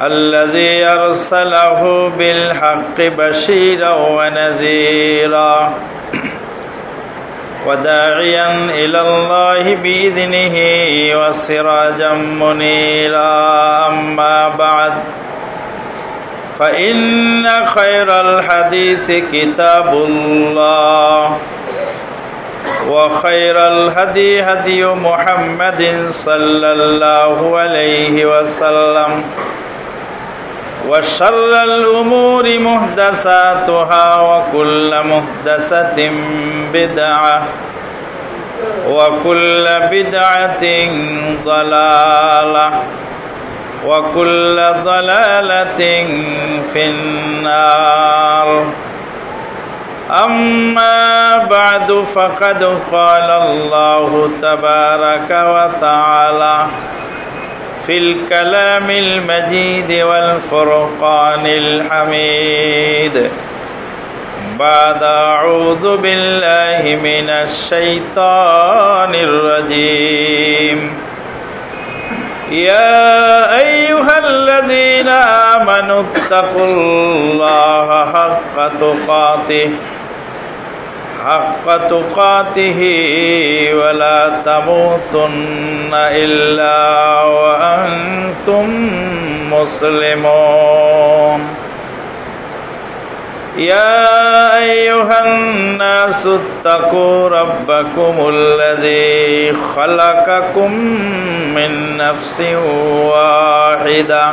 الذي أرسله بالحق بشيرا ونذيرا. وداعيا إلى الله بإذنه وسراجا منيرا. أما بعد فإن خير الحديث كتاب الله وخير الهدي هدي محمد صلى الله عليه وسلم. وشر الأمور محدثاتها وكل محدثة بدعة وكل بدعة ضلالة وكل ضلالة في النار. أما بعد فقد قال الله تبارك وتعالى في الكلام المجيد والفرقان الحميد. بعد أعوذ بالله من الشيطان الرجيم. يا أيها الذين آمنوا اتقوا الله حق تقاته. حق تقاته ولا تموتن إلا وأنتم مسلمون. يا أيها الناس اتقوا ربكم الذي خلقكم من نفس واحدة.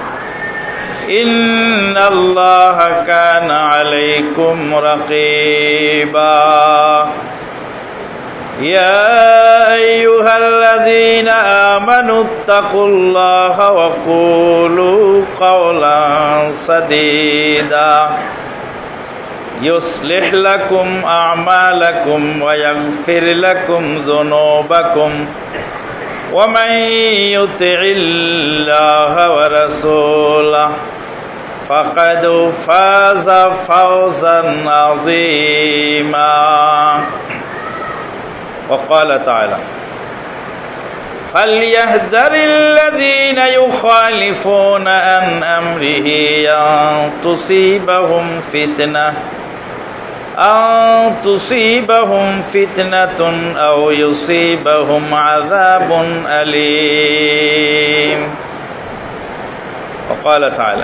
إن الله كان عليكم رقيبا يا أيها الذين آمنوا اتقوا الله وقولوا قولا سديدا يصلح لكم أعمالكم ويغفر لكم ذنوبكم ومن يطع الله ورسوله فقد فاز فوزا عظيما. وقال تعالى فليهذر الذين يخالفون عن أمره أن تصيبهم فتنة. أن تصيبهم فتنة أو يصيبهم عذاب أليم. وقال تعالى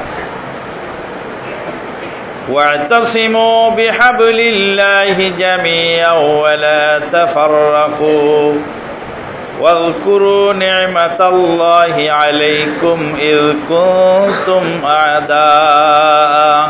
واعتصموا بحبل الله جميعا ولا تفرقوا. واذكروا نعمة الله عليكم إذ كنتم أعداء.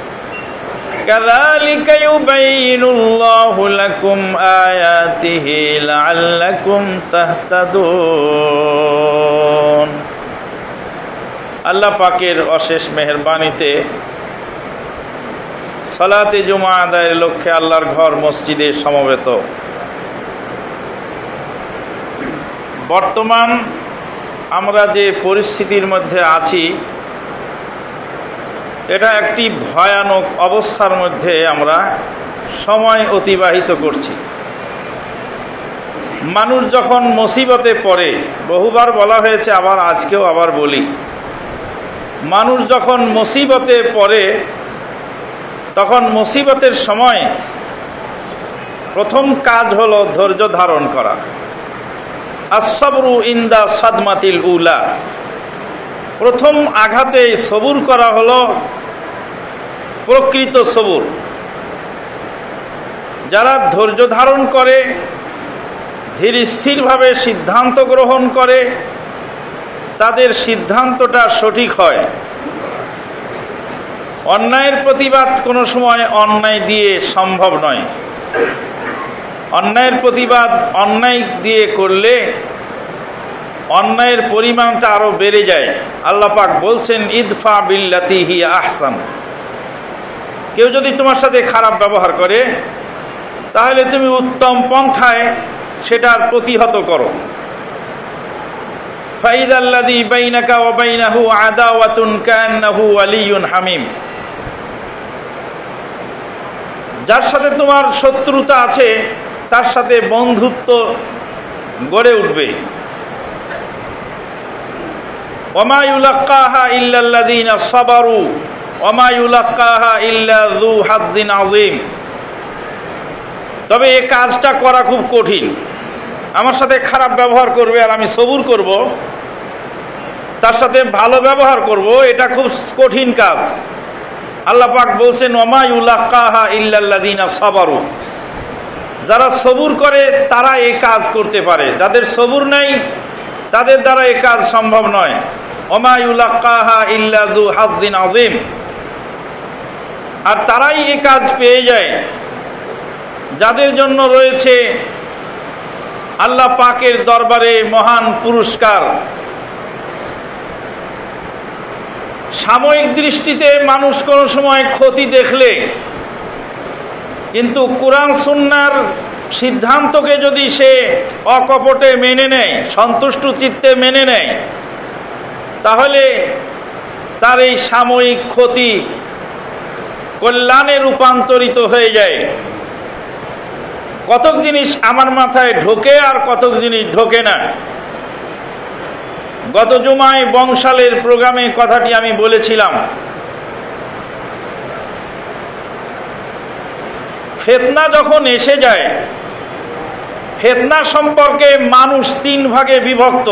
كذلك يبين الله لكم آياته لعلكم تهتدون আল্লাহ পাকের অশেষ মেহরবানিতে সালাতে জুমা আদায়ের লক্ষ্যে আল্লাহর ঘর মসজিদে সমবেত বর্তমান আমরা যে পরিস্থিতির মধ্যে আছি এটা একটি ভয়ানক অবস্থার মধ্যে আমরা সময় অতিবাহিত করছি। মানুষ যখন মুসিবতে পড়ে, বহুবার বলা হয়েছে, আবার আজকেও আবার বলি, মানুষ যখন মুসিবতে পড়ে, তখন মুসিবতের সময় প্রথম কাজ হলো ধৈর্য ধারণ করা। আসবরু ইন্দা সাদমাতিল উলা। প্রথম আঘাতে সবুর করা হল প্রকৃত সবুর। যারা ধৈর্য ধারণ করে, ধীর স্থিরভাবে সিদ্ধান্ত গ্রহণ করে, তাদের সিদ্ধান্তটা সঠিক হয়। অন্যায়ের প্রতিবাদ কোনো সময় অন্যায় দিয়ে সম্ভব নয়। অন্যায়ের প্রতিবাদ অন্যায় দিয়ে করলে অন্যায়ের পরিমাণটা আরও বেড়ে যায়। আল্লাহ পাক বলছেন, ইদফা বিল্লাতি হি আহসান। কেউ যদি তোমার সাথে খারাপ ব্যবহার করে, তাহলে তুমি উত্তম পন্থায় সেটার প্রতিহত করো। হামিম। যার সাথে তোমার শত্রুতা আছে, তার সাথে বন্ধুত্ব গড়ে উঠবে। তবে এই কাজটা করা খুব কঠিন। আমার সাথে খারাপ ব্যবহার করবে আর আমি সবুর করব। তার সাথে ভালো ব্যবহার করব, এটা খুব কঠিন কাজ। আল্লাহ পাক বলছেন যারা সবুর করে, তারা এই কাজ করতে পারে। যাদের সবুর নাই, তাদের দ্বারা এই কাজ সম্ভব নয়। আর তারাই এই কাজ পেয়ে যায়। যাদের জন্য রয়েছে আল্লাহ পাকের দরবারে মহান পুরস্কার। সাময়িক দৃষ্টিতে মানুষ কোনো সময় ক্ষতি দেখলে, কিন্তু কোরআন সুন্নার সিদ্ধান্তকে যদি সে অকপটে মেনে নেয়, সন্তুষ্ট চিত্তে মেনে নেয় তাহলে তার এই সাময়িক ক্ষতি কল্যাণে রূপান্তরিত হয়ে যায়। কতক জিনিস আমার মাথায় ঢোকে আর কতক জিনিস ঢোকে না। গত জুমায় বংশালের প্রোগ্রামে কথাটি আমি বলেছিলাম। ফেতনা যখন এসে যায়, ফেতনা সম্পর্কে মানুষ তিন ভাগে বিভক্ত।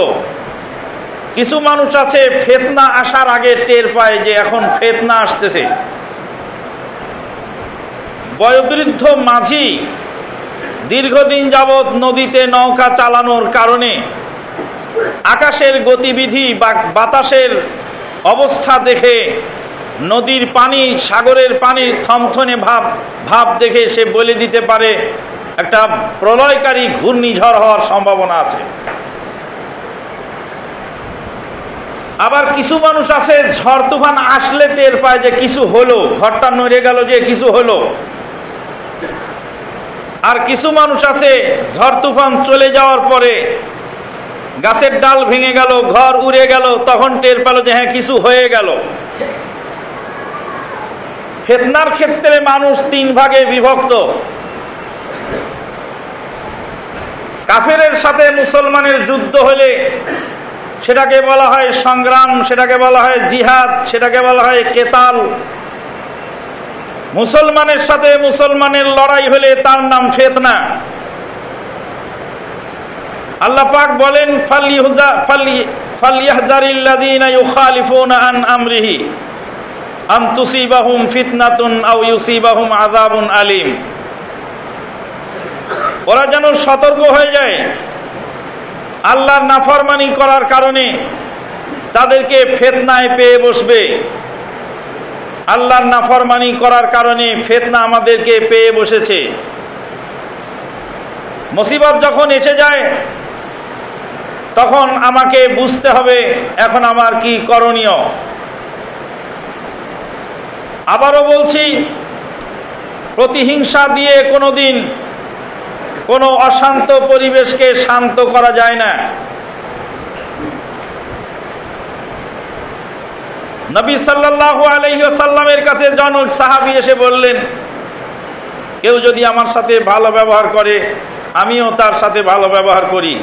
কিছু মানুষ আছে, ফেতনা আসার আগে টের পায় যে এখন ফেতনা আসতেছে। বয়োবৃদ্ধ মাঝি দীর্ঘদিন যাবৎ নদীতে নৌকা চালানোর কারণে আকাশের গতিবিধি বা বাতাসের অবস্থা দেখে নদীর পানি, সাগরের পানির থমথনে ভাব ভাব দেখে সে বলে দিতে পারে, একটা প্রলয়কারী ঘূর্ণিঝড় হওয়ার সম্ভাবনা আছে। আবার কিছু মানুষ আছে, ঝড় তুফান আসলে টের পায় যে কিছু হলো। ঘরটা নড়ে গেল যে কিছু হলো। আর কিছু মানুষ আছে, ঝড় তুফান চলে যাওয়ার পরে গাছের ডাল ভেঙে গেল, ঘর উড়ে গেল, তখন টের পেল যে হ্যাঁ কিছু হয়ে গেল। ফেতনার ক্ষেত্রে মানুষ তিন ভাগে বিভক্ত। কাফেরের সাথে মুসলমানের যুদ্ধ হলে সেটাকে বলা হয় সংগ্রাম, সেটাকে বলা হয় জিহাদ, সেটাকে বলা হয় কেতাল। মুসলমানের সাথে মুসলমানের লড়াই হলে তার নাম ফেতনা। আল্লাহ পাক বলেন ওরা যেন সতর্ক হয়ে যায়। আল্লাহর নাফরমানি করার কারণে তাদেরকে ফেতনায় পেয়ে বসবে। আল্লাহর নাফরমানি করার কারণে ফেতনা আমাদেরকে পেয়ে বসেছে। মুসিবত যখন এসে যায়, তখন আমাকে বুঝতে হবে এখন আমার কি করণীয়। আবারও বলছি, প্রতিহিংসা দিয়ে কোনোদিন কোনো অশান্ত পরিবেশকে শান্ত করা যায় না। নবী সাল্লাল্লাহু আলাইহি সাল্লামের কাছে জনক সাহাবি এসে বললেন, কেউ যদি আমার সাথে ভালো ব্যবহার করে, আমিও তার সাথে ভালো ব্যবহার করি।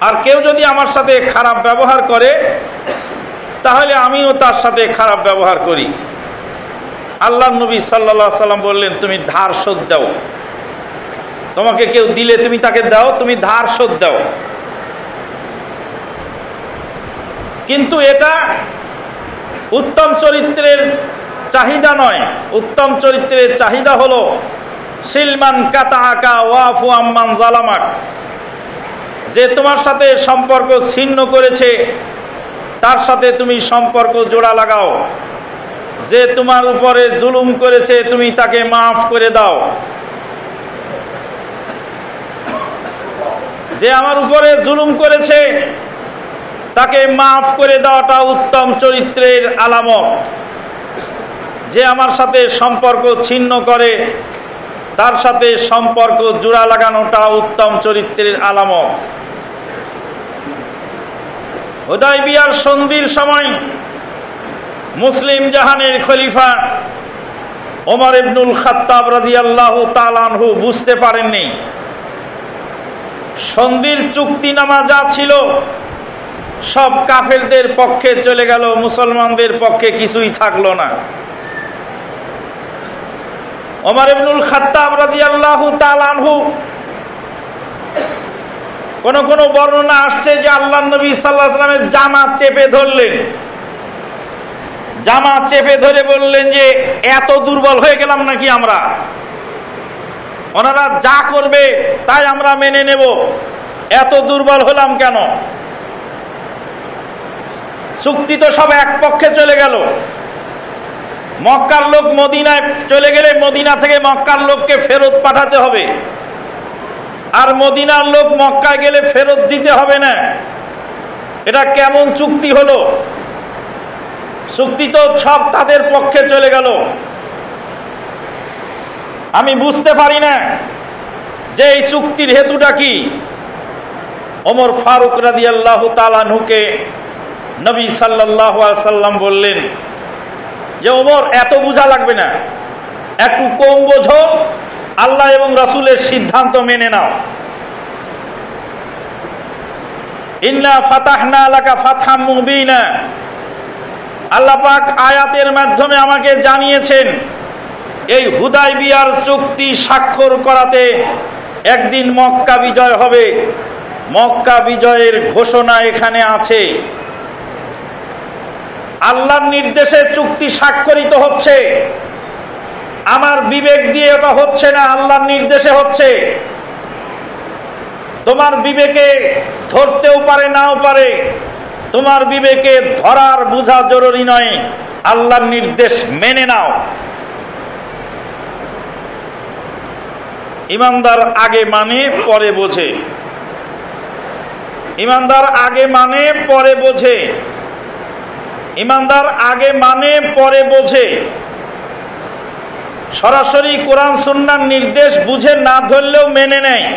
আর কেউ যদি আমার সাথে খারাপ ব্যবহার করে, তাহলে আমিও তার সাথে খারাপ ব্যবহার করি। আল্লাহ নবী সাল্লা সাল্লাম বললেন, তুমি ধার শোধ দাও। তোমাকে কেউ দিলে তুমি তাকে দাও, তুমি ধার শোধ দাও। কিন্তু এটা উত্তম চরিত্রের চাহিদা নয়। উত্তম চরিত্রের চাহিদা হলো, সিলমান কাতা আকা ওয়াফু আম্মান জালামাক। যে তোমার সাথে সম্পর্ক ছিন্ন করেছে, তার সাথে তুমি সম্পর্ক জোড়া লাগাও। যে তোমার উপরে জুলুম করেছে, তুমি তাকে মাফ করে দাও। যে আমার উপরে জুলুম করেছে, তাকে মাফ করে দেওয়াটা উত্তম চরিত্রের আলামত। যে আমার সাথে সম্পর্ক ছিন্ন করে, তার সাথে সম্পর্ক জোড়া লাগানোটা উত্তম চরিত্রের আলামত। হোদাই বিয়ার সন্ধির সময় মুসলিম জাহানের খলিফা ওমর ইবনুল খাত্তাব রাজিয়াল্লাহু তালানহু বুঝতে পারেননি। সন্ধির চুক্তিনামা যা ছিল, সব কাফেরদের পক্ষে চলে গেল, মুসলমানদের পক্ষে কিছুই থাকল না। ওমর ইবনুল খাত্তাব রাজিয়াল্লাহু তালানহু কোন কোন বর্ণনা আসছে যে আল্লাহ নবী সাল্লাহ সাল্লামের জামা চেপে ধরলেন। জামা চেপে ধরে বললেন যে, এত দুর্বল হয়ে গেলাম নাকি আমরা? ওনারা যা করবে, তাই আমরা মেনে নেব। এত দুর্বল হলাম কেন? চুক্তি তো সব এক পক্ষে চলে গেল। মক্কার লোক মদিনায় চলে গেলে মদিনা থেকে মক্কার লোককে ফেরত পাঠাতে হবে। আর মদিনার লোক মক্কায় গেলে ফেরত দিতে হবে না। এটা কেমন চুক্তি হলো? চুক্তি তো সব তাদের পক্ষে চলে গেল। আমি বুঝতে পারি না যে এই চুক্তির হেতুটা কি। ওমর ফারুক রাদি আল্লাহ তালানহুকে নবী সাল্লাহ সাল্লাম বললেন যে, ওমর, এত বোঝা লাগবে না। একটু কম বোঝো। আল্লাহ এবং রাসুলের সিদ্ধান্ত মেনে নাও। ইন্না ফাতাহনা আলাকা ফাতহাম মুবিনা। আল্লাহ পাক আয়াতের মাধ্যমে আমাকে জানিয়েছেন এই হুদাই বিয়ার চুক্তি স্বাক্ষর করাতে একদিন মক্কা বিজয় হবে। মক্কা বিজয়ের ঘোষণা এখানে আছে। আল্লাহর নির্দেশে চুক্তি স্বাক্ষরিত হচ্ছে। আমার বিবেক দিয়ে ওটা হচ্ছে না, আল্লাহর নির্দেশে হচ্ছে। তোমার বিবেকে ধরতেও পারে, নাও পারে। তোমার বিবেকে ধরার বোঝা জরুরি নয়। আল্লাহর নির্দেশ মেনে নাও। ইমানদার আগে মানে পরে বোঝে। ইমানদার আগে মানে পরে বোঝে। ইমানদার আগে মানে পরে বোঝে। সরাসরি কোরআন, সুন্নার নির্দেশ বুঝে না ধরলেও মেনে নেয়।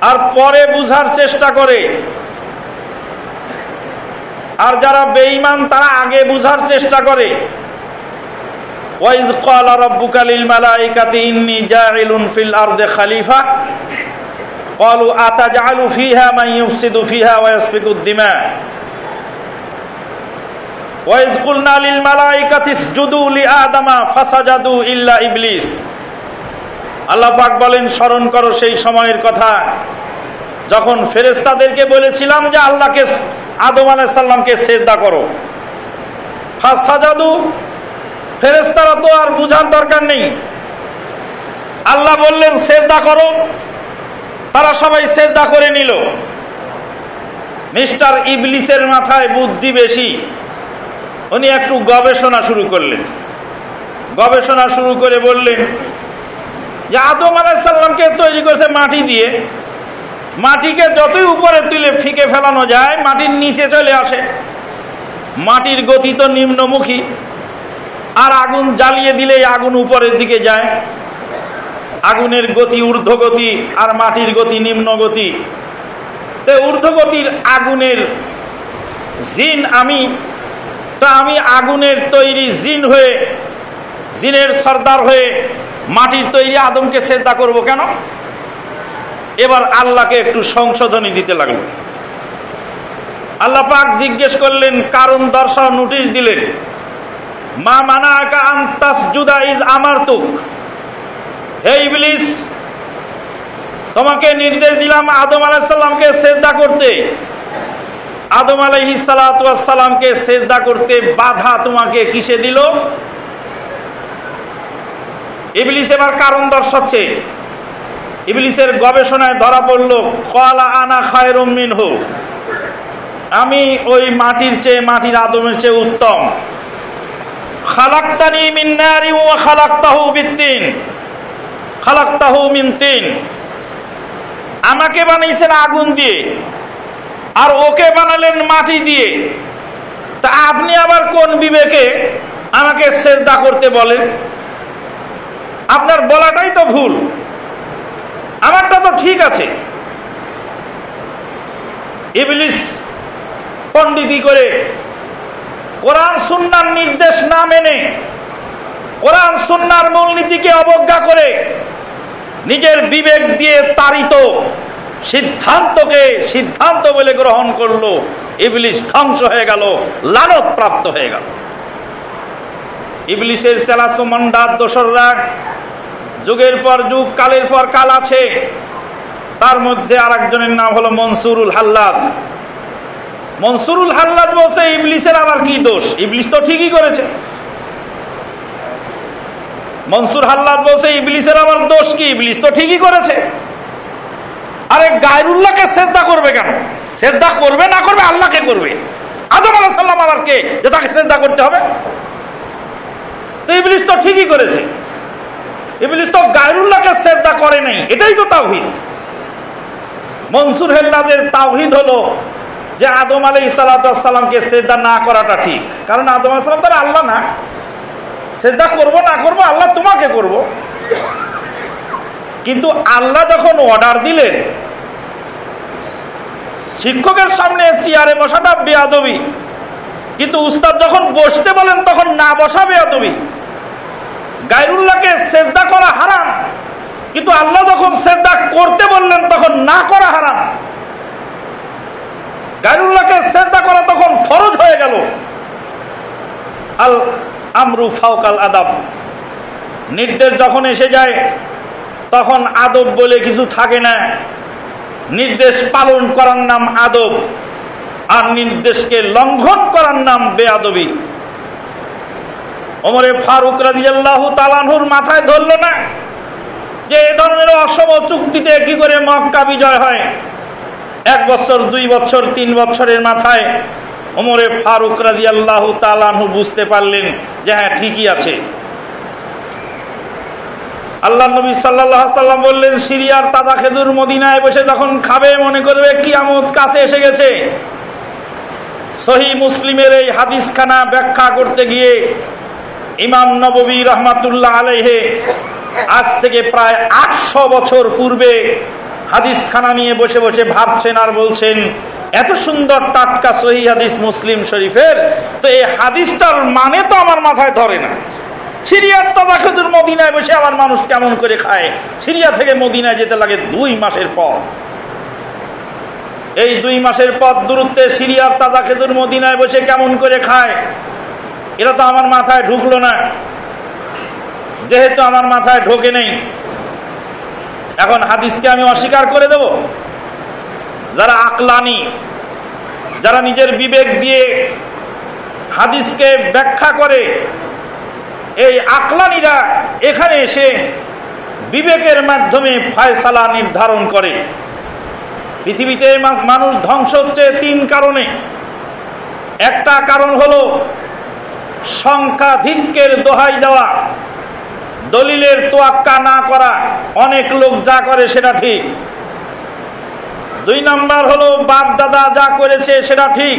আর পরে বুঝার চেষ্টা করে। আর যারা বেঈমান, তারা আগে বুঝার চেষ্টা করে। ওয়াইজ ক্বালা রাব্বুকা লিল মালাইকাতি ইন্নী জাইলুন ফিল আরদি খলিফা قالوا أتجعل فيها من يفسد فيها ويسفك الدماء وإذ قلنا للملائكة اسجدوا لآدم فسجدوا إلا إبليس আল্লাহ পাক বলেন স্মরণ করো সেই সময়ের কথা যখন ফেরেস্তাদেরকে বলেছিলাম যে আল্লাহকে আদম আলাহ সাল্লামকে সেজদা করো সাজাদু ফেরেস্তারা তো আর বুঝার দরকার নেই। আল্লাহ বললেন, সেজদা করো। তারা সবাই সেজদা করে নিল। মিস্টার ইবলিসের মাথায় বুদ্ধি বেশি। উনি একটু গবেষণা শুরু করলেন। গবেষণা শুরু করে বললেন, যে আদম আলাহিসাল্লামকে তৈরি করেছে মাটি দিয়ে। মাটিকে যতই উপরে তুলে ফিকে ফেলানো যায়, মাটির নিচে চলে আসে। মাটির গতি তো নিম্নমুখী। আর আগুন জ্বালিয়ে দিলেই আগুন উপরের দিকে যায়। আগুনের গতি, ঊর্ধ্বগতি আর মাটির গতি নিম্ন গতি ঊর্ধ্বগতির আগুনের জিন আমি, তা আমি আগুনের তৈরি জিন হয়ে, জিনের সর্দার হয়ে মাটির তৈরি আদমকে শ্রদ্ধা করব কেন? এবার আল্লাহকে একটু সংশোধনী দিতে লাগল। আল্লাহ পাক জিজ্ঞেস করলেন, কারণ দর্শন নোটিশ দিলেন। মা মানা আন্তাস জুদা ইজ আমার তুক। হে ইবলিস, তোমাকে নির্দেশ দিলাম আদম আলাহিসাল্লামকে শ্রদ্ধা করতে। আদম আলহি সালাতামকে শ্রদ্ধা করতে বাধা তোমাকে কিসে দিল? ইবলিস এবার কারণ দর্শাচ্ছে। ইবলিসের গবেষণায় ধরা পড়ল কলা আনা খায়রমিন হোক আমি ওই মাটির চেয়ে মাটির আদমের চেয়ে উত্তম। খালাক্তানি মিন্নারি ও খালাক্তাহু বিত্তিন। খালাক্তাহু মিনতিন আমাকে বানাইছেন আগুন দিয়ে, আর ওকে বানালেন মাটি দিয়ে। তা আপনি আবার কোন বিবেকে আমাকে শ্রদ্ধা করতে বলেন? আপনার বলাটাই তো ভুল। আমারটা তো ঠিক আছে। ইবলিস পণ্ডিতি করে কোরআন সুন্নার নির্দেশ না মেনে, কোরআন সুন্নার মূলনীতিকে অবজ্ঞা করে নিজের বিবেক দিয়ে তারিত সিদ্ধান্তকে সিদ্ধান্ত বলে গ্রহণ করল ইবলিশ ধ্বংস হয়ে গেল, লানত প্রাপ্ত হয়ে গেল। ইবলিশের চেলাচমন্ডার দোসররা যুগের পর যুগ, কালের পর কাল আছে। তার মধ্যে আর একজনের নাম হলো মনসুরুল হাল্লাদ। মনসুরুল হাল্লাদ বলছে ইবলিশের আবার কি দোষ? ইবলিশ তো ঠিকই করেছে। মনসুর হাল্লাদ বলছে ইবলিশের আবার দোষ কি? ইবলিশ তো ঠিকই করেছে। আরে গায়রুল্লাহকে শ্রদ্ধা করবে কেন? শ্রদ্ধা করবে না করবে, আল্লাহকে করবে। আদম আলাহ সাল্লাম আবার কে? যে তাকে শ্রদ্ধা করতে হবে। তো ইবলিশ তো ঠিকই করেছে। ইবলিশ তো গায়রুল্লাহকে শ্রদ্ধা করে নাই। এটাই তো তাওহিদ। মনসুর হেল্লাদের তাওহিদ হলো যে আদম আলী সালাতামকে শ্রদ্ধা না করাটা ঠিক। কারণ আদম আলাইসালাম তারা আল্লাহ না। শ্রদ্ধা করব না করব, আল্লাহ তোমাকে করব। কিন্তু আল্লাহ যখন অর্ডার দিলেন, শিক্ষকের সামনে চেয়ারে বসাটা বেয়াদবি। কিন্তু উস্তাদ যখন বসতে বলেন, তখন না বসা বেয়াদবি। গাইরুল্লাহকে শ্রদ্ধা করা হারাম। কিন্তু আল্লাহ যখন শ্রদ্ধা করতে বললেন, তখন না করা হারাম। করা তখন ফরজ হয়ে গেল। আল আমরু ফাউকাল আদাব। নির্দেশ যখন এসে যায়, তখন আদব বলে কিছু থাকে না। নির্দেশ পালন করার নাম আদব, আর নির্দেশকে লঙ্ঘন করার নাম বেআবি ওমরে ফারুক রাজিয়াল্লাহ মাথায় ধরল না যে এ ধরনের অসম চুক্তিতে কি করে মক্কা বিজয় হয়? এক বছর, দুই বছর, তিন বছরের মাথায় ওমরে ফারুক রাজি আল্লাহ তালানহু বুঝতে পারলেন যে হ্যাঁ ঠিকই আছে। আল্লাহ নবী সাল্লাম বললেন, সিরিয়ার তাজা খেজুর মদিনায় বসে যখন খাবে, মনে করবে কিয়ামত কাছে এসে গেছে। সহি মুসলিমের এই হাদিসখানা ব্যাখ্যা করতে গিয়ে ইমাম নবী রহমাতুল্লাহ আলহে আজ থেকে প্রায় আটশো বছর পূর্বে হাদিসখানা নিয়ে বসে বসে ভাবছেন আর বলছেন, এত সুন্দর টাটকা সহি হাদিস মুসলিম শরীফের, তো এই হাদিসটার মানে তো আমার মাথায় ধরে না। সিরিয়ার তাজা খেজুর মদিনায় বসে আমার মানুষ কেমন করে খায়? সিরিয়া থেকে মদিনায় যেতে লাগে দুই মাসের পর এই দুই মাসের পথ দূরত্বে সিরিয়ার তাজা খেজুর মদিনায় বসে কেমন করে খায়? এটা তো আমার মাথায় ঢুকলো না। যেহেতু আমার মাথায় ঢোকে নেই এখন হাদিসকে আমি অস্বীকার করে দেব। যারা আকলানি, যারা নিজের বিবেক দিয়ে হাদিসকে ব্যাখ্যা করে, এই আকলানিরা এখানে এসে বিবেকের মাধ্যমে ফয়সালা নির্ধারণ করে। পৃথিবীতে মানুষ ধ্বংস হচ্ছে তিন কারণে। একটা কারণ হল সংখ্যাধিক্যের দোহাই দেওয়া। দলিলের তোয়াক্কা না করা, অনেক লোক যা করে সেটা ঠিক। দুই নাম্বার হলো বাপ দাদা যা করেছে সেটা ঠিক।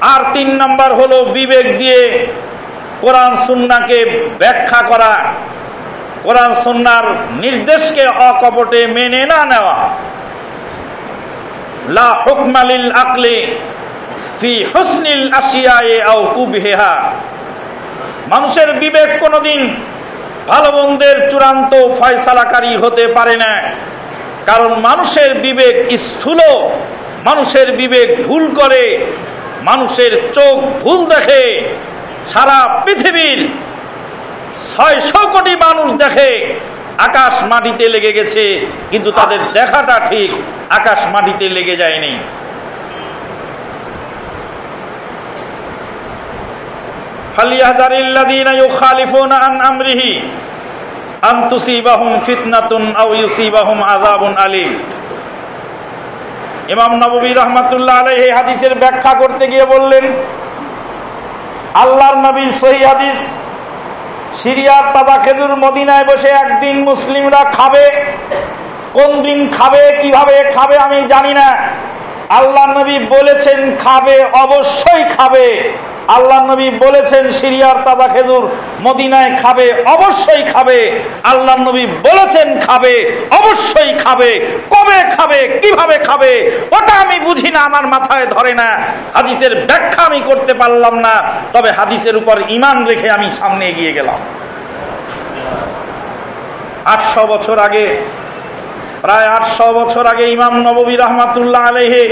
আর তিন নাম্বার হলো বিবেক দিয়ে কোরআন সুন্নাকে ব্যাখ্যা করা। কোরআন সুন্নার নির্দেশকে অকপটে মেনে না নেওয়া। লা হুকমালিল আকলে ফি হুসনিল আসিয়ায়ে আও কুবহেহা। মানুষের বিবেক কোনোদিন ভালো মন্দের চূড়ান্ত ফয়সালাকারী হতে পারে না। কারণ মানুষের বিবেক স্থূল, মানুষের বিবেক ভুল করে, মানুষের চোখ ভুল দেখে, সারা পৃথিবীর ছয়শো কোটি মানুষ দেখে আকাশ মাটিতে লেগে গেছে, কিন্তু তাদের দেখাটা ঠিক আকাশ মাটিতে লেগে যায়নি। আন ইমাম রহমাতুল্লাহ হাদিসের ব্যাখ্যা করতে গিয়ে বললেন, আল্লাহর নবীর সহি হাদিস, সিরিয়ার তাজা খেজুর মদিনায় বসে একদিন মুসলিমরা খাবে কোন দিন খাবে, কীভাবে খাবে আমি জানি না। আল্লাহ নবী বলেছেন, খাবে, অবশ্যই খাবে। আল্লাহ নবী বলেছেন, সিরিয়ার তাজা খেজুর মদিনায় খাবে, অবশ্যই খাবে। আল্লাহ নবী বলেছেন, খাবে, অবশ্যই খাবে। কবে খাবে? কীভাবে খাবে? ওটা আমি বুঝি না, আমার মাথায় ধরে না। হাদিসের ব্যাখ্যা আমি করতে পারলাম না, তবে হাদিসের উপর ইমান রেখে আমি সামনে এগিয়ে গেলাম। আটশো বছর আগে প্রায় আটশো বছর আগে ইমাম নবী রহমাতুল্লাহ আলহে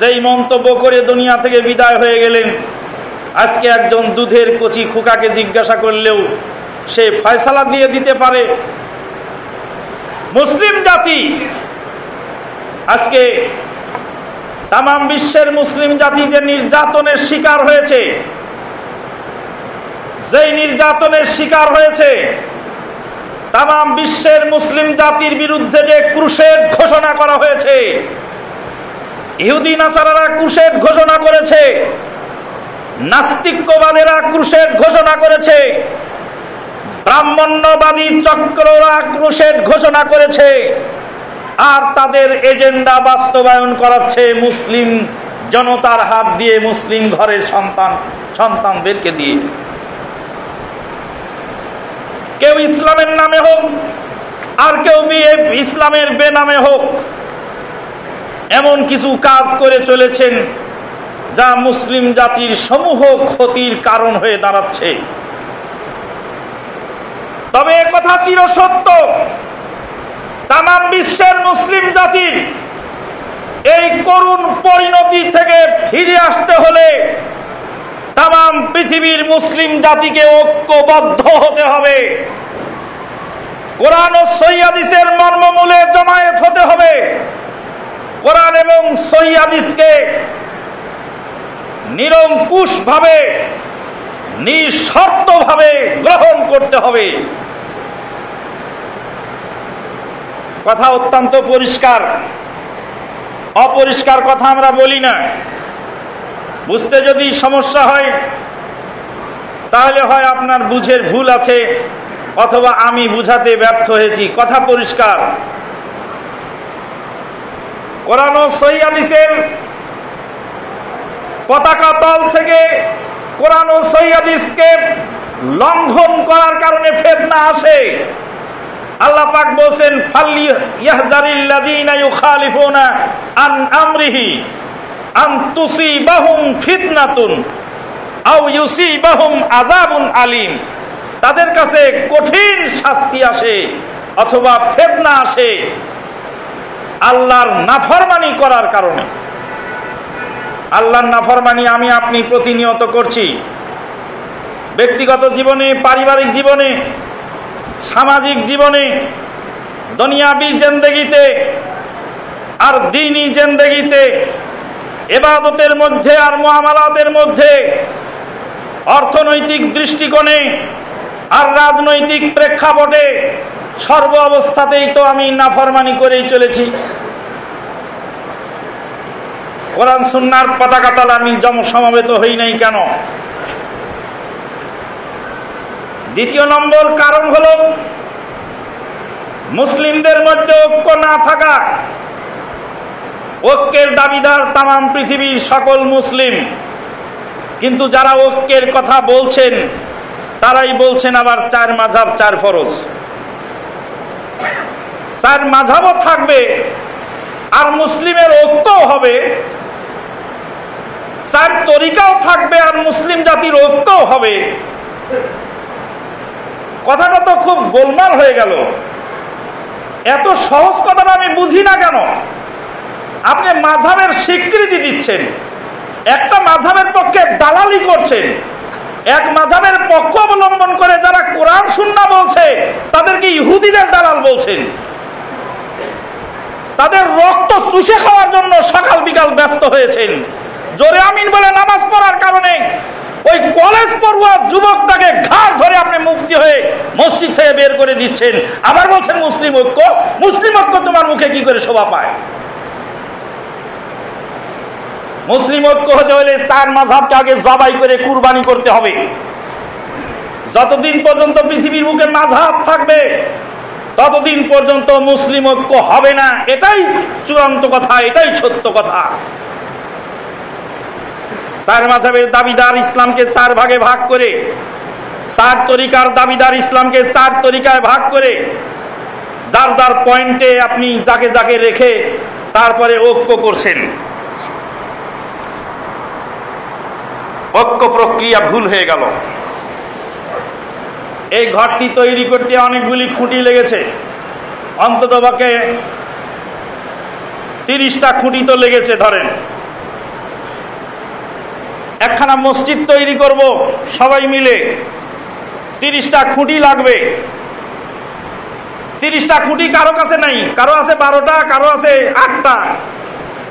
যেই মন্তব্য করে দুনিয়া থেকে বিদায় হয়ে গেলেন, আজকে একজন দুধের কচি খুকাকে জিজ্ঞাসা করলেও সে ফয়সালা দিয়ে দিতে পারে। মুসলিম জাতি, আজকে তাম বিশ্বের মুসলিম জাতি যে নির্যাতনের শিকার হয়েছে, যেই নির্যাতনের শিকার হয়েছে তাম বিশ্বের মুসলিম জাতির বিরুদ্ধে যে ক্রুশের ঘোষণা করা হয়েছে, ইহুদি নাসারারা ক্রুশের ঘোষণা করেছে নাস্তিক্যবাদেরা ক্রুশের ঘোষণা করেছে, ব্রাহ্মণ্যবাদী চক্ররা ক্রুশের ঘোষণা করেছে, আর তাদের এজেন্ডা বাস্তবায়ন করাচ্ছে মুসলিম জনতার হাত দিয়ে মুসলিম ঘরের সন্তান, সন্তানদেরকে দিয়ে। কেউ ইসলামের নামে হোক, আর কেউ ইসলামের বেনামে হোক, এমন কিছু কাজ করে চলেছেন যা মুসলিম জাতির সমূহ ক্ষতির কারণ হয়ে দাঁড়াচ্ছে। তবে কথা চির সত্য তাম বিশ্বের মুসলিম জাতির এই করুণ পরিণতি থেকে ফিরে আসতে হলে তাম পৃথিবীর মুসলিম জাতিকে ঐক্যবদ্ধ হতে হবে। কোরআন ও সৈয়াদিসের মর্মমূলে জমায়েত হতে হবে। কোরআন এবং সৈয়াদিসকে নিরঙ্কুশ ভাবে নিঃশর্ত ভাবে গ্রহণ করতে হবে। কথা অত্যন্ত পরিষ্কার। অপরিষ্কার কথা আমরা বলি না। বুঝতে যদি সমস্যা হয়, তাহলে হয় আপনার বুঝের ভুল আছে, অথবা আমি বুঝাতে ব্যর্থ হয়েছি। কথা পরিষ্কার। কোরআন সৈয়াদিসের পতাকা তল থেকে কোরআন ও সৈয়াদিসকে লঙ্ঘন করার কারণে ফেতনা আসে। আল্লাহ পাক বলছেন ফাল্লি ইয়াহজারিল্লাযীনা ইউখালিফুনা আন আমরিহি। আলীম। তাদের কাছে কঠিন শাস্তি আসে অথবা ফেতনা আসে আল্লাহর নাফরমানি করার কারণে। আল্লাহর নাফরমানি আমি আপনি প্রতিনিয়ত করছি। ব্যক্তিগত জীবনে, পারিবারিক জীবনে, সামাজিক জীবনে, দুনিয়াবি জেন্দেগিতে আর দিনই জেন্দেগিতে এবাদতের মধ্যে আর মহামালাতের মধ্যে অর্থনৈতিক দৃষ্টিকোণে আর রাজনৈতিক প্রেক্ষাপটে সর্ব অবস্থাতেই তো আমি নাফরমানি করেই চলেছি। কোরআন সুন্নার পতাকা তলা আমি জম সমাবেত হই নাই কেন? দ্বিতীয় নম্বর কারণ হল মুসলিমদের মধ্যে ঐক্য না থাকা ঐক্যের দাবিদার তাম পৃথিবীর সকল মুসলিম। কিন্তু যারা ঐক্যের কথা বলছেন, তারাই বলছেন আবার চার মাঝাব, চার ফরজ। চার মাঝাবও থাকবে, আর মুসলিমের ঐক্যও হবে। চার তরিকাও থাকবে, আর মুসলিম জাতির ঐক্যও হবে। কথাটা তো খুব গোলমাল হয়ে গেল। এত সহজ কথাটা আমি বুঝি না কেন? আপনি মাঝাবের স্বীকৃতি দিচ্ছেন। একটা মাঝাবের পক্ষে দালালি করছেন। এক মাঝাবের পক্ষ অবলম্বন করে যারা কোরআন সুন্না বলছে, তাদেরকে ইহুদিদের দালাল বলছেন। তাদের রক্ত চুষে খাওয়ার জন্য সকাল বিকাল ব্যস্ত হয়েছেন। জোরে আমিন বলে নামাজ পড়ার কারণে ওই কলেজ পড়ুয়া যুবকটাকে ঘাট ধরে আপনি মুক্তি হয়ে মসজিদ থেকে বের করে দিচ্ছেন। আবার বলছেন, মুসলিম ঐক্য মুসলিম ঐক্য তোমার মুখে কি করে শোভা পায়? মুসলিম ঐক্য হতে হলে তার মাঝাবকে আগে জবাই করে কুরবানি করতে হবে। যতদিন পর্যন্ত পৃথিবীর বুকে মাঝাব থাকবে, ততদিন পর্যন্ত মুসলিম ঐক্য হবে না। এটাই চূড়ান্ত কথা, এটাই সত্য কথা। চার মাঝাবের দাবিদার ইসলামকে চার ভাগে ভাগ করে চার তরিকার দাবিদার ইসলামকে চার তরিকায় ভাগ করে, যার যার পয়েন্টে আপনি যাকে যাকে রেখে তারপরে ঐক্য করছেন। ঐক্য প্রক্রিয়া ভুল হয়ে গেল। এই ঘরটি তৈরি করতে অনেকগুলি খুঁটি লেগেছে। অন্তত বাকে তিরিশটা খুঁটি তো লেগেছে, ধরেন। একখানা মসজিদ তৈরি করব, সবাই মিলে। তিরিশটা খুঁটি লাগবে। তিরিশটা খুঁটি কারও কাছে নাই, কারও আছে বারোটা, কারও আছে আটটা।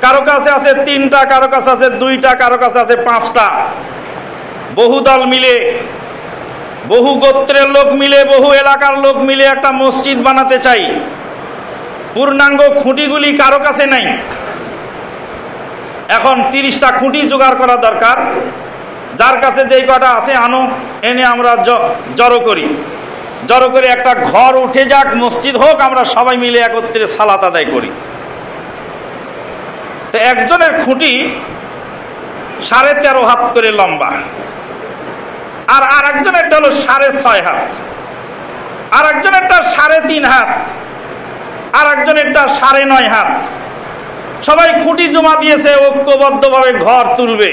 কারও কাছে আছে তিনটা, কারও কাছে আছে দুইটা, কারও কাছে আছে পাঁচটা। বহু দল মিলে, বহু গোত্রের লোক মিলে, বহু এলাকার লোক মিলে একটা মসজিদ বানাতে চাই। পূর্ণাঙ্গ খুঁটিগুলি কারও কাছে নাই। এখন তিরিশটা খুঁটি জোগাড় করা দরকার। যার কাছে যেই কটা আছে আনো, এনে আমরা জড়ো করি। জড়ো করে একটা ঘর উঠে যাক, মসজিদ হোক, আমরা সবাই মিলে একত্রে সালাত আদায় করি। তো একজনের খুঁটি সাড়ে তেরো হাত করে লম্বা, আর আর একজনেরটা হলো সাড়ে ছয় হাত আর একজনেরটা সাড়ে তিন হাত আর একজনেরটা সাড়ে নয় হাত। সবাই খুঁটি জমা দিয়েছে, ঐক্যবদ্ধভাবে ঘর তুলবে।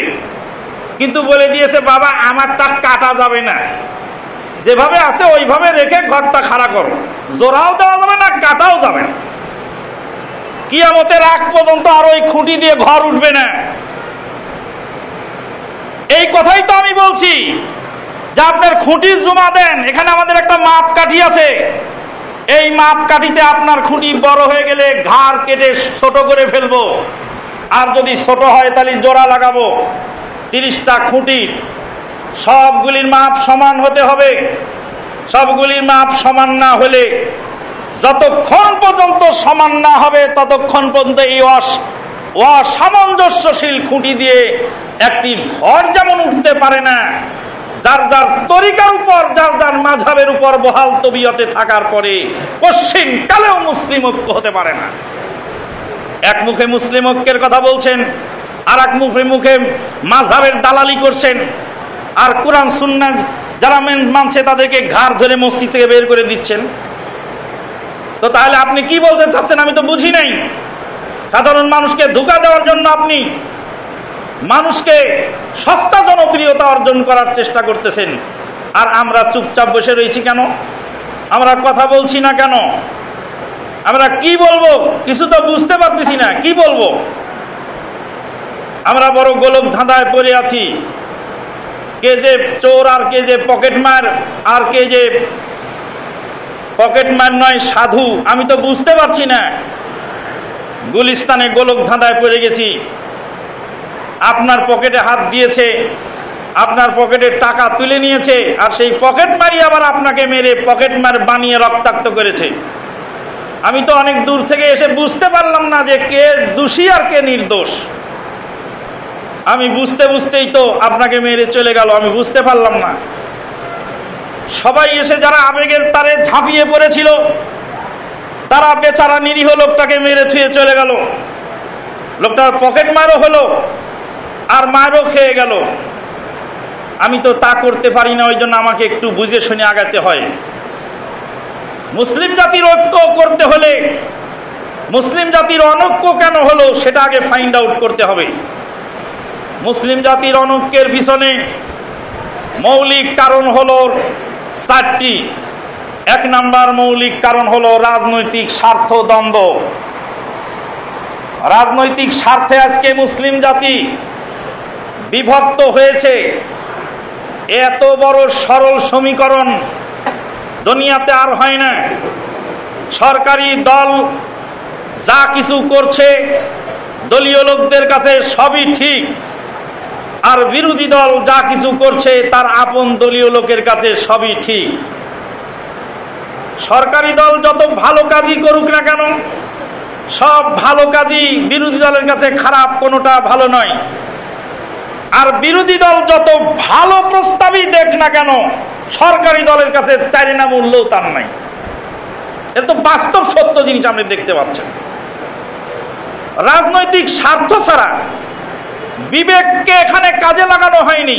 কিন্তু বলে দিয়েছে, বাবা আমারটা কাটা যাবে না। যেভাবে আছে, ওইভাবে রেখে ঘরটা খাড়া করো। জোড়াও দেওয়া যাবে না, কাটাও যাবে না। কিয়ামতের আগ পর্যন্ত আর ওই খুঁটি দিয়ে ঘর উঠবে না। এই কথাই তো আমি বলছি যে আপনার খুঁটি জমা দেন, এখানে আমাদের একটা মাপ কাঠি আছে। এই মাপ কাঠিতে আপনার খুঁটি বড় হয়ে গেলে ঘাড় কেটে ছোট করে ফেলব। আর যদি ছোট হয় তাহলে জোড়া লাগাবো। তিরিশটা খুঁটি, সবগুলির মাপ সমান হতে হবে। সবগুলির মাপ সমান না হলে যতক্ষণ পর্যন্ত সমান না হবে, ততক্ষণ পর্যন্ত এই অসামঞ্জস্যশীল খুঁটি দিয়ে একটি ঘর যেমন উঠতে পারে না, যার যার তরিকার উপর, যার যার মাঝাবের উপর বহাল তবিয়তে থাকার পরে পশ্চিম কালেও মুসলিম ঐক্য হতে পারে না। এক মুখে মুসলিম ঐক্যের কথা বলছেন, আর এক মুখে মুখে মাঝাবের দালালি করছেন। আর কোরআন সুন্না যারা মানছে তাদেরকে ঘাড় ধরে মসজিদ থেকে বের করে দিচ্ছেন। তো তাহলে আপনি কি বলতে চাচ্ছেন আমি তো বুঝি নাই। সাধারণ মানুষকে ধোকা দেওয়ার জন্য আপনি মানুষকে সস্তা জনপ্রিয়তা অর্জন করার চেষ্টা করতেছেন। আর আমরা চুপচাপ বসে রয়েছি কেন? আমরা কথা বলছি না কেন? আমরা কি বলব? কিছু তো বুঝতে পারতেছি না, কি বলব? আমরা বড় গোলক ধাঁধায় পড়ে আছি। কে যে চোর আর কে যে পকেটমার আর কে যে পকেটমার নয়, সাধু। আমি তো বুঝতে পারছি না। গুলিস্তানে গোলক ধাঁধায় পড়ে গেছি। আপনার পকেটে হাত দিয়েছে, আপনার পকেটে টাকা তুলে নিয়েছে, আর সেই পকেট মারি আবার আপনাকে মেরে পকেট মার বানিয়ে রক্তাক্ত করেছে। আমি তো অনেক দূর থেকে এসে বুঝতে পারলাম না যে কে দোষী আর কে নির্দোষ। আমি বুঝতে বুঝতেই তো আপনাকে মেরে চলে গেল, আমি বুঝতে পারলাম না। সবাই এসে যারা আবেগের তারে ঝাঁপিয়ে পড়েছিল, তারা বেচারা নিরীহ লোকটাকে মেরে থুয়ে চলে গেল। লোকটার পকেট মারও হলো আর মারও খেয়ে গেল। আমি তো তা করতে পারি না, ওই জন্য আমাকে একটু বুঝে শুনে আগাতে হয়। মুসলিম জাতির ঐক্য করতে হলে, মুসলিম জাতির অনৈক্য কেন হলো সেটা আগে ফাইন্ড আউট করতে হবে। মুসলিম জাতির অনৈক্যের পিছনে মৌলিক কারণ হলো চারটি। এক নাম্বার মৌলিক কারণ হলো রাজনৈতিক স্বার্থ দ্বন্দ্ব। রাজনৈতিক স্বার্থে আজকে মুসলিম জাতি বিভক্ত হয়েছে। এত বড় সরল সমীকরণ দুনিয়াতে আর হয় না। সরকারি দল যা কিছু করছে, দলীয় লোকদের কাছে সবই ঠিক। আর বিরোধী দল যা কিছু করছে, তার আপন দলীয় লোকের কাছে সবই ঠিক। সরকারি দল যত ভালো কাজই করুক না কেন, সব ভালো কাজই বিরোধী দলের কাছে খারাপ, কোনোটা ভালো নয়। আর বিরোধী দল যত ভালো প্রস্তাবই দেখ না কেন, সরকারি দলের কাছে চারি না মূল্যও তার নাই। এ তো বাস্তব সত্য জিনিস আপনি দেখতে পাচ্ছেন। রাজনৈতিক স্বার্থ ছাড়া বিবেককে এখানে কাজে লাগানো হয়নি।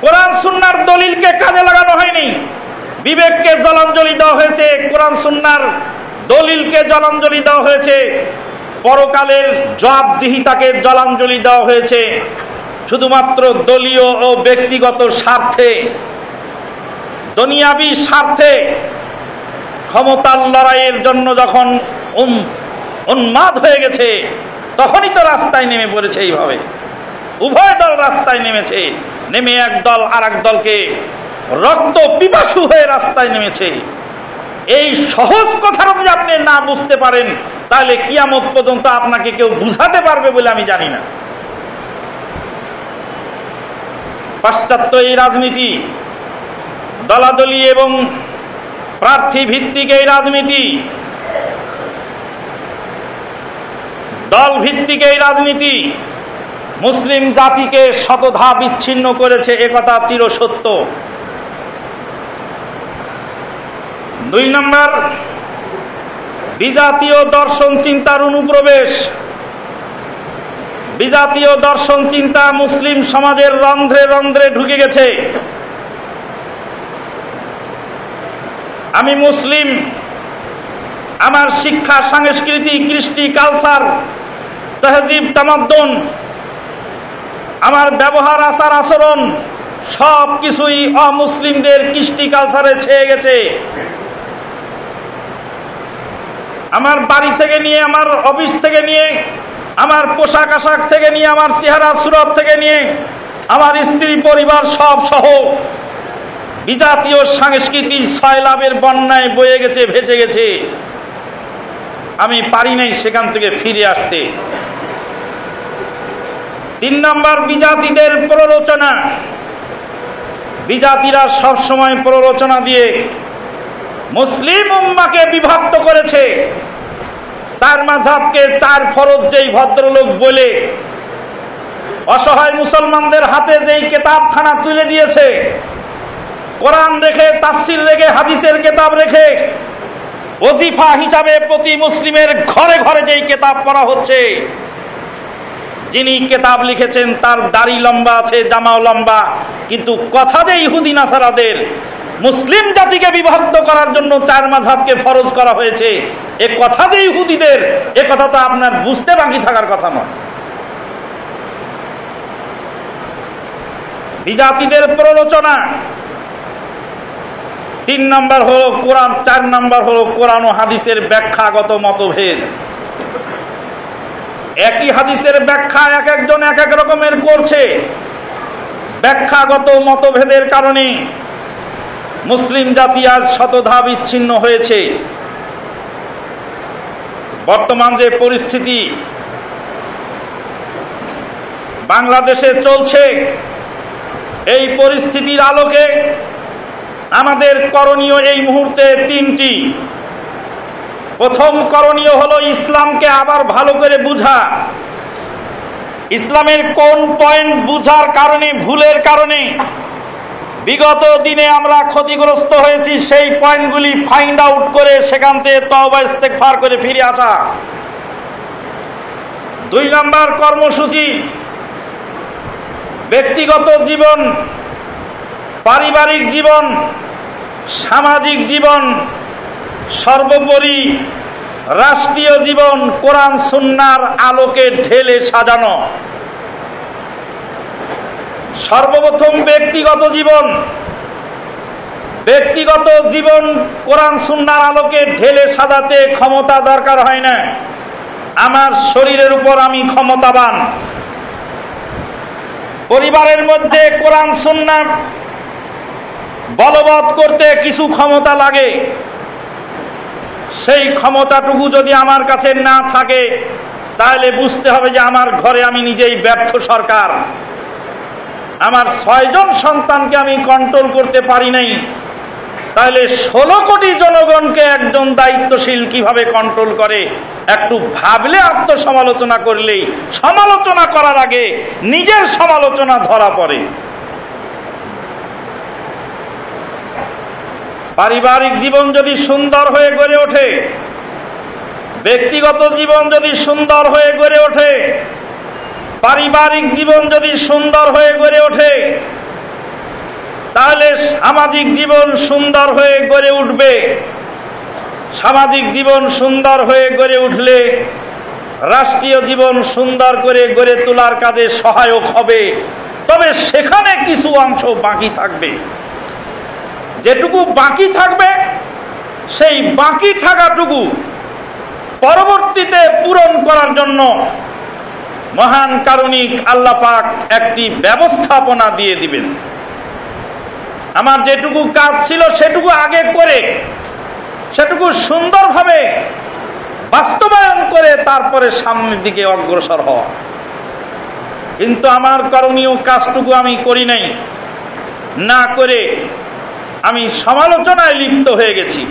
কোরআন, সুন্নার দলিলকে কাজে লাগানো হয়নি। বিবেককে জলাঞ্জলি দেওয়া হয়েছে, কোরআন, সুন্নার দলিলকে জলাঞ্জলি দেওয়া হয়েছে। পরকালের জবাবদিহিতাকে জলাঞ্জলি দেওয়া হয়েছে। শুধুমাত্র দলীয় ও ব্যক্তিগত স্বার্থে, দুনিয়াবি স্বার্থে ক্ষমতার লড়াইয়ের জন্য যখন উন্মাদ হয়ে গেছে, তখনই তো রাস্তায় নেমে পড়েছে এইভাবে। উভয় দল রাস্তায় নেমেছে। নেমে এক দল আর দলকে রক্ত পিপাসু হয়ে রাস্তায় নেমেছে। এই সহজ কথার যদি আপনি না বুঝতে পারেন, তাহলে কিয়ামত পর্যন্ত আপনাকে কেউ বুঝাতে পারবে বলে আমি জানি না। পাশ্চাত্য এই রাজনীতি, দলাদলি এবং প্রার্থী ভিত্তিক এই রাজনীতি দল ভিত্তিক এই রাজনীতি মুসলিম জাতিকে শতধা বিচ্ছিন্ন করেছে একথা চিরসত্য। দুই নম্বর, বিজাতীয় দর্শন চিন্তার অনুপ্রবেশ। বিজাতীয় দর্শন চিন্তা মুসলিম সমাজের রন্ধ্রে রন্ধ্রে ঢুকে গেছে। আমি মুসলিম, আমার শিক্ষা, সংস্কৃতি, কৃষ্টি কালচার তহজিব, তামাদ্দন আমার ব্যবহার, আচার, আচরণ সব কিছুই অমুসলিমদের কৃষ্টি কালচারে ছেয়ে গেছে। আমার বাড়ি থেকে নিয়ে, আমার অফিস থেকে নিয়ে, আমার পোশাক আশাক থেকে নিয়ে, আমার চেহারা সুরত থেকে নিয়ে, আমার স্ত্রী পরিবার সব সহ বিজাতীয় সাংস্কৃতিক লাভের বন্যায় বয়ে গেছে, ভেসে গেছে। আমি পারি নাই সেখান থেকে ফিরে আসতে। তিন নম্বর বিজাতিদের প্ররোচনা। বিজাতিরা সব সময় প্ররোচনা দিয়ে মুসলিম উম্মাকে বিভক্ত করেছে। চার মাঝাবকে চার ফরজ যেই ভদ্রলোক বলে, অসহায় মুসলমানদের হাতে যেই কেতাবখানা তুলে দিয়েছে, কোরআন রেখে, তাফসির রেখে, হাদিসের কেতাব রেখে, ওজিফা হিসাবে প্রতি মুসলিমের ঘরে ঘরে যেই কেতাব পড়া হচ্ছে যিনি কেতাব লিখেছেন, তার দাড়ি লম্বা আছে, জামাও লম্বা। কিন্তু কথা যে ইহুদি নাসারাদের, মুসলিম জাতিকে বিভক্ত করার জন্য চার মাঝাবকে ফরজ করা হয়েছে, এ কথা যে ইহুদিদের, এ কথা তো আপনার বুঝতে বাকি থাকার কথা নয়। বিজাতিদের প্ররোচনা, তিন নম্বর হল কোরআন, চার নম্বর হল কোরআন ও হাদিসের ব্যাখ্যাগত মতভেদ। একই হাদিসের ব্যাখ্যা এক একজন এক এক রকমের করছে। ব্যাখ্যাগত মতভেদের কারণে মুসলিম জাতি আজ শতধা বিচ্ছিন্ন হয়েছে। বর্তমান যে পরিস্থিতি, বাংলাদেশে চলছে, এই পরিস্থিতির আলোকে আমাদের করণীয় এই মুহূর্তে তিনটি। প্রথম করণীয় হলো ইসলামকে আবার ভালো করে বুঝা। ইসলামের কোন পয়েন্ট বুঝার কারণে, ভুলের কারণে, বিগত দিনে আমরা ক্ষতিগ্রস্ত হয়েছি, সেই পয়েন্টগুলি ফাইন্ড আউট করে সেখান থেকে তওবা ইস্তেগফার করে ফিরে আসা। দুই নাম্বার কর্মসূচি, ব্যক্তিগত জীবন, পারিবারিক জীবন, সামাজিক জীবন সর্বোপরি রাষ্ট্রীয় জীবন, কোরআন, সুন্নার আলোকে ঢেলে সাজানো। সর্বপ্রথম ব্যক্তিগত জীবন ব্যক্তিগত জীবন, কোরআন, সুন্নার আলোকে ঢেলে সাজাতে ক্ষমতা দরকার হয় না। আমার শরীরের উপর আমি ক্ষমতাবান। পরিবারের মধ্যে কোরআন সুন্না বলবৎ করতে কিছু ক্ষমতা লাগে। সেই ক্ষমতাটুকু যদি আমার কাছে না থাকে, তাহলে বুঝতে হবে যে আমার ঘরে আমি নিজেই ব্যর্থ সরকার। আমার ছয়জন সন্তানকে আমি কন্ট্রোল করতে পারি নাই। তাহলে ষোলো কোটি জনগণকে একজন দায়িত্বশীল কীভাবে কন্ট্রোল করে? একটু ভাবলে আত্মসমালোচনা করলেই। সমালোচনা করার আগে নিজের সমালোচনা ধরা পড়ে। পারিবারিক জীবন যদি সুন্দর হয়ে গড়ে ওঠে, ব্যক্তিগত জীবন যদি সুন্দর হয়ে গড়ে ওঠে, পারিবারিক জীবন যদি সুন্দর হয়ে গড়ে ওঠে, তাহলে সামাজিক জীবন সুন্দর হয়ে গড়ে উঠবে। সামাজিক জীবন সুন্দর হয়ে গড়ে উঠলে রাষ্ট্রীয় জীবন সুন্দর করে গড়ে তোলার কাজে সহায়ক হবে। তবে সেখানে কিছু অংশ বাকি থাকবে। যেটুকু বাকি থাকবে, সেই বাকি থাকাটুকু পরবর্তীতে পূরণ করার জন্য মহান কারণিক আল্লাপাক একটি ব্যবস্থাপনা দিয়ে দিবেন। আমার যেটুকু কাজ ছিল সেটুকু আগে করে, সেটুকু সুন্দরভাবে বাস্তবায়ন করে তারপরে সামনের দিকে অগ্রসর হওয়া। কিন্তু আমার করণীয় কাজটুকু আমি করি নাই। না করে আমি সমালোচনায় লিপ্ত হয়ে গেছি।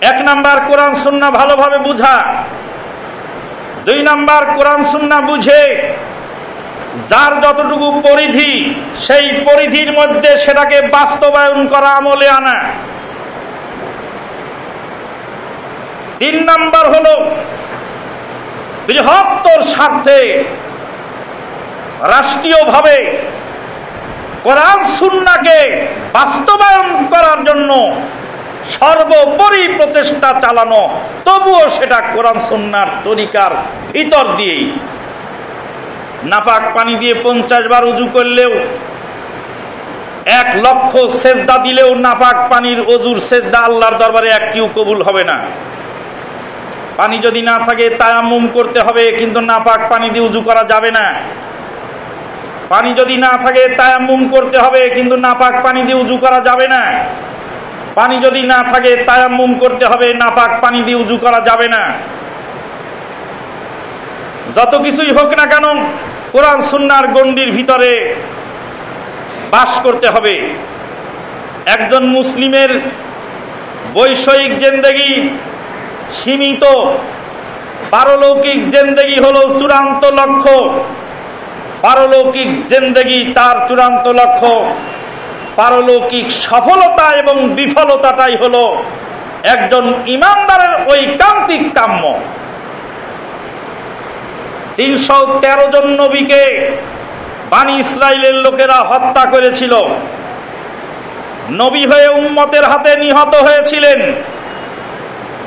এক নাম্বার কোরআন সুন্না ভালোভাবে বুঝা। দুই নাম্বার কোরআন সুন্না বুঝে। যার যতটুকু পরিধি, সেই পরিধির মধ্যে সেটাকে বাস্তবায়ন করা, আমলে আনা। তিন নাম্বার হল বৃহত্তর স্বার্থে রাষ্ট্রীয়ভাবে কোরআন সুন্নাকে বাস্তবায়ন করার জন্য সর্বোপরি প্রচেষ্টা চালানো, তবুও সেটা কোরআন সুন্নার তরিকার ভিতর দিয়েই। নাপাক পানি দিয়ে পঞ্চাশ বার উজু করলেও, এক লক্ষ সেজদা দিলেও নাপাক পানির অজুর সেজদা আল্লাহর দরবারে একটিও কবুল হবে না। পানি যদি না থাকে, তায়াম্মুম করতে হবে, কিন্তু নাপাক পানি দিয়ে উজু করা যাবে না। পানি যদি না থাকে, তায়াম্মুম করতে হবে, কিন্তু নাপাক পানি দিয়ে উজু করা যাবে না। পানি যদি না থাকে, তায়াম্মুম করতে হবে, নাপাক পানি দিয়ে উজু করা যাবে না। যত কিছুই হোক না কেন, কোরআন সুন্নার গণ্ডির ভিতরে বাস করতে হবে। একজন মুসলিমের বৈষয়িক জেন্দেগি সীমিত পারলৌকিক জেন্দেগি হল চূড়ান্ত লক্ষ্য। পারলৌকিক জেন্দেগি তার চূড়ান্ত লক্ষ্য। পারলৌকিক সফলতা এবং বিফলতাটাই হল একজন ইমানদারের ঐকান্তিক কাম্য। তিনশো তেরো জন নবীকে বানি ইসরায়েলের লোকেরা হত্যা করেছিল। নবী হয়ে উম্মতের হাতে নিহত হয়েছিলেন।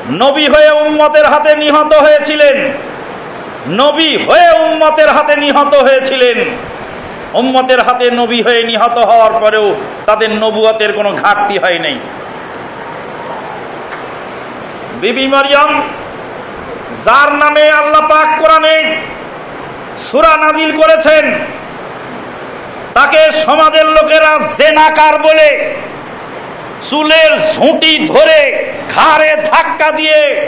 নবী হয়ে উম্মতের হাতে নিহত হয়েছিলেন। নবী হয়ে উম্মতের হাতে নিহত হয়েছিলেন। উম্মতের হাতে নবী হয়ে নিহত হওয়ার পরেও তাদের নবুয়তের কোনো ঘাটতি হয় নাই। বিবি মরিয়ম, যার নামে আল্লাহ পাক কোরআনে সুরা নাজিল করেছেন, তাকে সমাজের লোকেরা জেনাকার বলে, চুলের ঝুঁটি ধরে ঘাড়ে ধাক্কা দিয়ে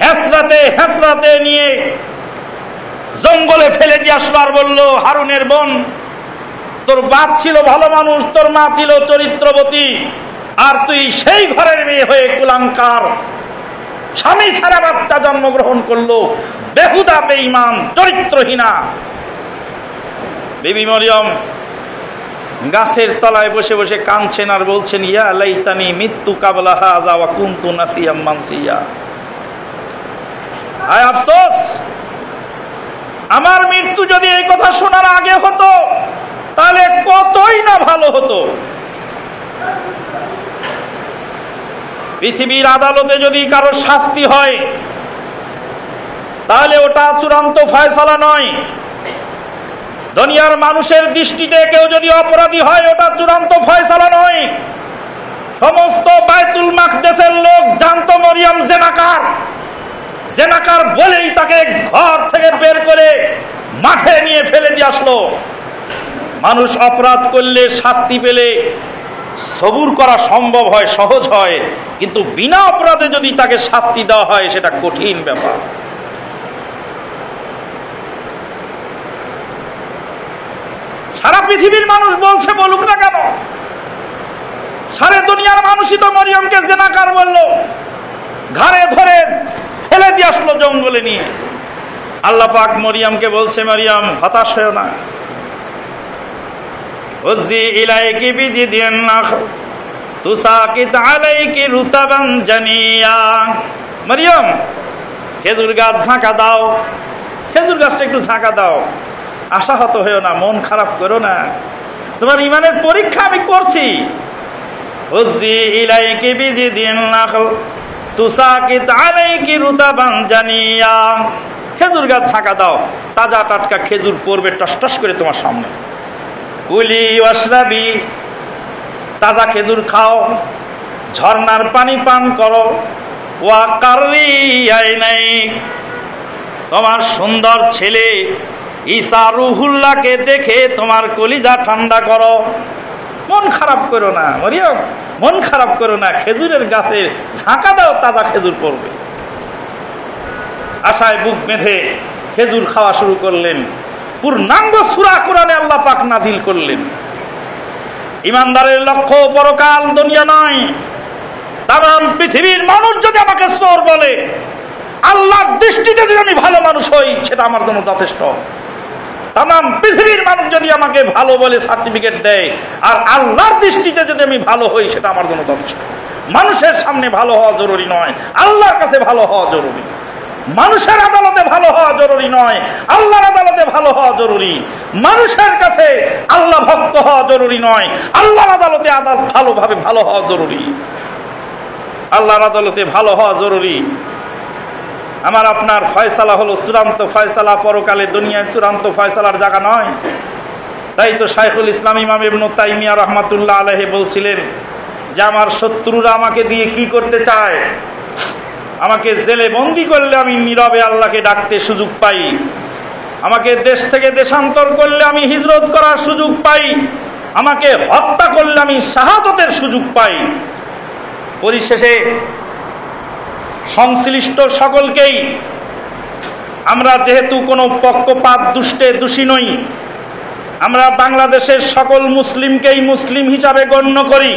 হেসরাতে হেসরাতে নিয়ে জঙ্গলে ফেলে দিয়ে আসলো আর বলল, হারুনের বোন, তোর বাপ ছিল ভালো মানুষ, তোর মা ছিল চরিত্রবতী, আর তুই সেই ঘরের মেয়ে হয়ে কুলাঙ্কার। স্বামী ছাড়া বাচ্চা জন্মগ্রহণ করল, বেহুদা, বেঈমান, চরিত্রহীনা। বেবি মরিয়ম গাছের তলায় বসে বসে কাঁদছেন আর বলছেন, ইয়া লাইতানি মৃত্যু কাবলা হাজা ওয়া কুনতু নাসিয়াম মানসিয়া। আয় আফসোস আমার মৃত্যু যদি এই কথা শোনার আগে হতো, তাহলে কতই না ভালো হতো? পৃথিবীর আদালতে যদি কারও শাস্তি হয়, তাহলে ওটা চূড়ান্ত ফয়সালা নয়। দুনিয়ার মানুষের দৃষ্টিতে কেউ যদি অপরাধী হয়, ওটা চূড়ান্ত ফয়সালা নয়। সমস্ত বায়তুল মাকদেশের লোক জানতো মরিয়াম জেনাকার। জেনাকার বলেই তাকে ঘর থেকে বের করে মাঠে নিয়ে ফেলে দিয়ে আসলো। মানুষ অপরাধ করলে শাস্তি পেলে সবুর করা সম্ভব হয়, সহজ হয়, কিন্তু বিনা অপরাধে যদি তাকে শাস্তি দেওয়া হয়, সেটা কঠিন ব্যাপার। সারা পৃথিবীর মানুষ বলছে, বলুক না কেন? সারে দুনিয়ার মানুষই তো মরিয়মকে জেনাকার বলল। ঘাড়ে ধরে ফেলে দিয়ে আসলো জঙ্গলে নিয়ে। আল্লাহ পাক মরিয়ামকে বলছে, মরিয়াম, হতাশ হয়েও না। মরিয়ম, খেজুর গাছ ঝাঁকা দাও। খেজুর গাছটা একটু ঝাঁকা দাও। আশাহত না, মন খারাপ করো না। তোমার ইমানের পরীক্ষা আমি করছি। তুসাকিত আলাইকি রুতাবান জানিয়া। খেজুর গাছ ঝাঁকা দাও, তাজা টাটকা খেজুর পড়বে টস টস করে তোমার সামনে। কুলি অশ্রাবি তাজা খেজুর খাও, ঝর্নার পানি পান করো। ওয়া কারি নাই তোমার সুন্দর ছেলে ঈসা রুহুল্লাহকে দেখে তোমার কলিজা ঠান্ডা করো। মন খারাপ করো না, মরিয়ম, মন খারাপ করো না, খেজুরের গাছে ঝাঁকা দাও, তাজা খেজুর পড়বে। আশায় বুক বেঁধে খেজুর খাওয়া শুরু করলেন। পূর্ণাঙ্গ সুরা কোরআনে আল্লাহ পাক নাজিল করলেন। ইমানদারের লক্ষ্য পরকাল দুনিয়া নয়। তাম পৃথিবীর মানুষ যদি আমাকে চোর বলে, আল্লাহর দৃষ্টিতে যদি আমি ভালো মানুষ হই, সেটা আমার জন্য যথেষ্ট। তাম পৃথিবীর মানুষ যদি আমাকে ভালো বলে সার্টিফিকেট দেয়, আর আল্লাহর দৃষ্টিতে যদি আমি ভালো হই, সেটা আমার জন্য যথেষ্ট। মানুষের সামনে ভালো হওয়া জরুরি নয়, আল্লাহর কাছে ভালো হওয়া জরুরি। মানুষের আদালতে ভালো হওয়া জরুরি নয়, আল্লাহর আদালতে ভালো হওয়া জরুরি। মানুষের কাছে আল্লাহ ভক্ত হওয়া জরুরি নয়, আল্লাহর আদালতে আদালত ভালোভাবে ভালো হওয়া জরুরি। আল্লাহর আদালতে ভালো হওয়া জরুরি। আমার আপনার ফয়সালা হলো চূড়ান্ত ফয়সালা, পরকালে দুনিয়ায় চূড়ান্ত ফয়সালার জায়গা নয়। তাই তো শাইখুল ইসলাম ইমাম ইবনু তাইমিয়া রহমাতুল্লাহ আলহে বলছিলেন যে আমার শত্রুরা আমাকে দিয়ে কি করতে চায়? আমাকে জেলে বন্দি করলে আমি নীরবে আল্লাহকে ডাকতে সুযোগ পাই। আমাকে দেশ থেকে দেশান্তর করলে আমি হিজরত করার সুযোগ পাই। আমাকে হত্যা করলে আমি শাহাদতের সুযোগ পাই। পরিশেষে সংশ্লিষ্ট সকলকেই আমরা যেহেতু কোনো পক্ষপাত দুষ্টে দোষী নই, আমরা বাংলাদেশের সকল মুসলিমকেই মুসলিম হিসাবে গণ্য করি।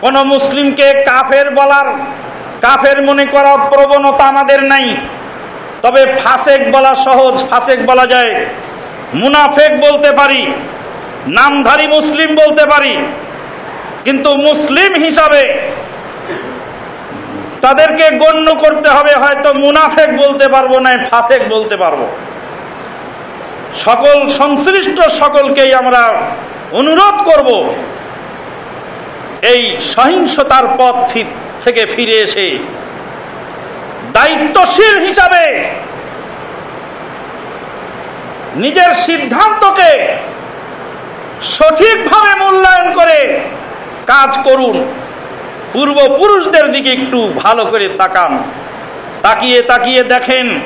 কোন মুসলিমকে কাফের বলার, কাফের মনে করার প্রবণতা আমাদের নাই। তবে ফাসেক বলা সহজ, ফাসেক বলা যায়। মুনাফেক বলতে পারি, নামধারী মুসলিম বলতে পারি। কিন্তু মুসলিম হিসাবে তাদেরকে গণ্য করতে হবে, হয়তো মুনাফেক বলতে পারব না, ফাসেক বলতে পারব। সকল সংশ্লিষ্ট সকলকেই আমরা অনুরোধ করব, এই সহিংসতার পথ থেকে ফিরে এসে দায়িত্বশীল হিসাবে নিজের সিদ্ধান্তকে সঠিকভাবে মূল্যায়ন করে কাজ করুন। পূর্বপুরুষদের দিকে একটু ভালো করে তাকান। তাকিয়ে তাকিয়ে দেখেন,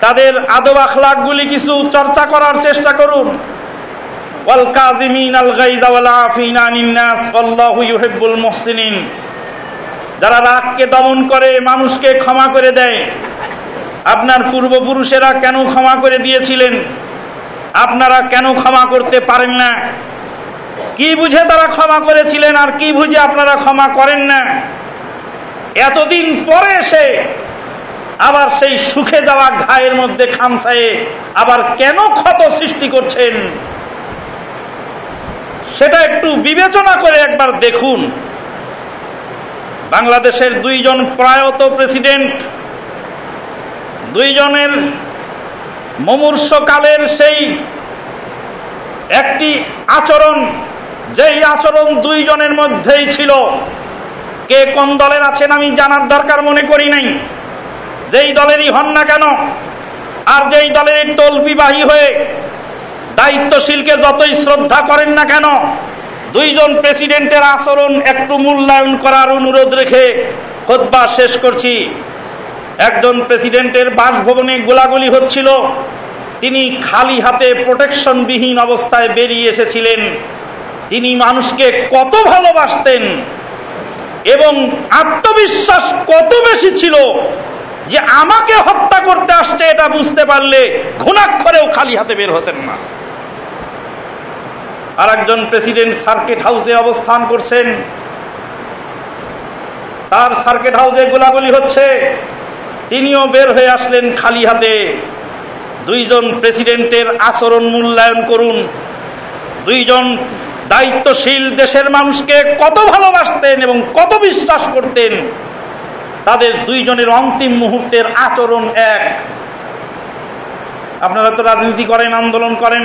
তাদের আদব আখলাকগুলি কিছু চর্চা করার চেষ্টা করুন। যারা রাগকে দমন করে, মানুষকে ক্ষমা করে দেয়। আপনার পূর্বপুরুষেরা কেন ক্ষমা করে দিয়েছিলেন? আপনারা কেন ক্ষমা করতে পারেন না? কি বুঝে তারা ক্ষমা করেছিলেন আর কি বুঝে আপনারা ক্ষমা করেন না? এতদিন পরে এসে আবার সেই সুখে যাওয়া ঘায়ের মধ্যে খামসায়ে আবার কেন ক্ষত সৃষ্টি করছেন? সেটা একটু বিবেচনা করে একবার দেখুন। বাংলাদেশের দুইজন প্রয়াত প্রেসিডেন্ট, দুইজনের মমূর্ষকালের সেই একটি আচরণ, যেই আচরণ দুইজনের মধ্যেই ছিল। কে কোন দলের আছেন আমি জানার দরকার মনে করি নাই। যেই দলেরই হন না কেন, আর যেই দলের টোল বিবাহী হয়ে দায়িত্বশীলকে যতই শ্রদ্ধা করেন না কেন, দুইজন প্রেসিডেন্টের আচরণ একটু মূল্যায়ন করার অনুরোধ রেখে খোদবা শেষ করছি। একজন প্রেসিডেন্টের বাসভবনে গোলাগুলি হচ্ছিল তিনি খালি হাতে প্রোটেকশনবিহীন অবস্থায় বেরিয়ে এসেছিলেন। তিনি মানুষকে কত ভালোবাসতেন এবং আত্মবিশ্বাস কত বেশি ছিল যে আমাকে হত্যা করতে আসছে এটা বুঝতে পারলে ঘুণাক্ষরেও খালি হাতে বের হতেন না। আর একজন প্রেসিডেন্ট সার্কিট হাউসে অবস্থান করছেন। তার সার্কিট হাউসে গোলাগুলি হচ্ছে, তিনিও বের হয়ে আসলেন খালি হাতে। দুইজন প্রেসিডেন্টের আচরণ মূল্যায়ন করুন। দুইজন দায়িত্বশীল দেশের মানুষকে কত ভালোবাসতেন এবং কত বিশ্বাস করতেন। তাদের দুইজনের অন্তিম মুহূর্তের আচরণ এক। আপনারা তো রাজনীতি করেন, আন্দোলন করেন,